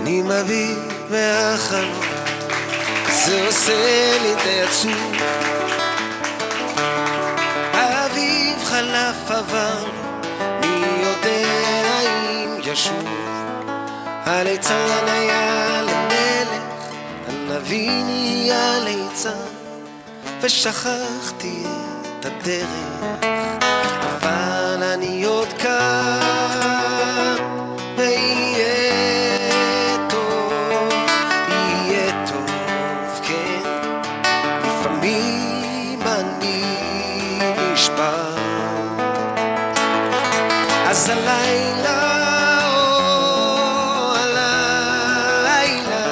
אני מביט מהחלום, זה עושה לי די עצוב. האביב חלף עבר, מי יודע אם ישוב. הליצן היה למלך, הנביא נהיה ליצן, ושכחתי את הדרך, אבל אני עוד כאן, אז הלילה, או הלילה,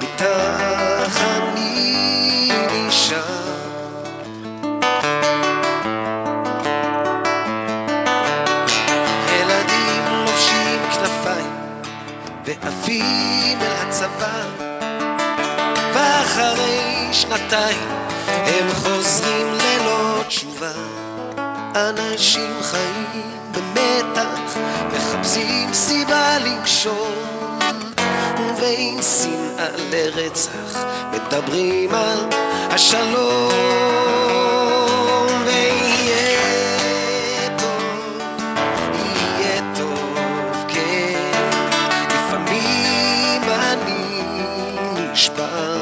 איתך אני נשאר. ילדים לובשים כנפיים ועפים אל הצבא ואחרי שנתיים הם חוזרים ללא תשובה אנשים חיים במתח מחפשים סיבה לנשום ועם שנאה לרצח מדברים על השלום. ויהיה טוב יהיה טוב, כן, לפעמים אני נשבר.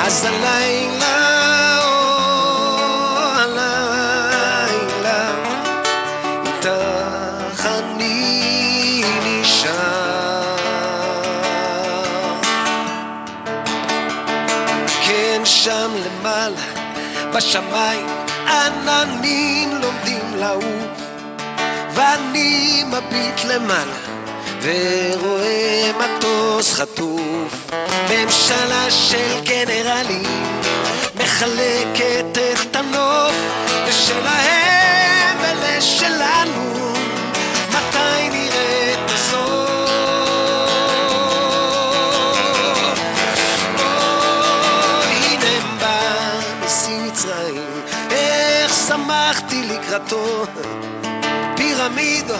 אז הלילה, שם למעלה, בשמיים, עננים לומדים לעוף, ואני מביט למעלה, ורואה מטוס חטוף, ממשלה של גנרלים, מחלקת את הנוף, לשלהם ולשלנו, לקראתו, פירמידות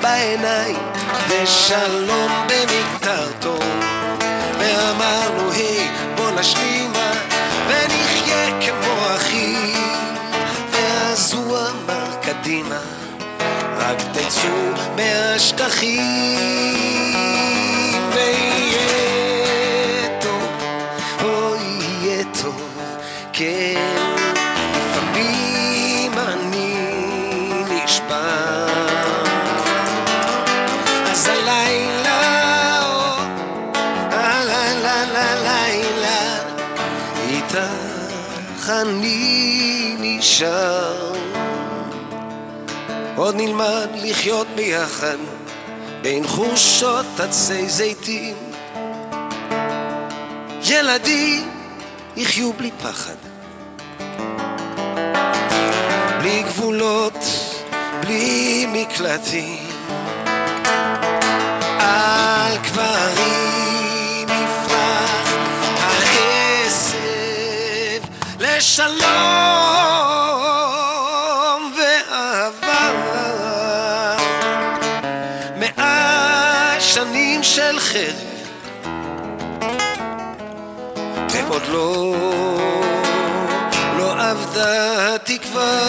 בעיניים, ושלום במקטרתו. ואמרנו, היי, בוא נשלימה, ונחיה כמו אחים. ואז הוא אמר, קדימה, רק תצאו מהשטחים, אני נשאר. עוד נלמד לחיות ביחד, בין חורשות עצי זיתים. ילדים יחיו בלי פחד, בלי גבולות, בלי מקלטים. לשלום ואהבה. מאה שנים של חרב ועוד לא, לא אבדה התקווה.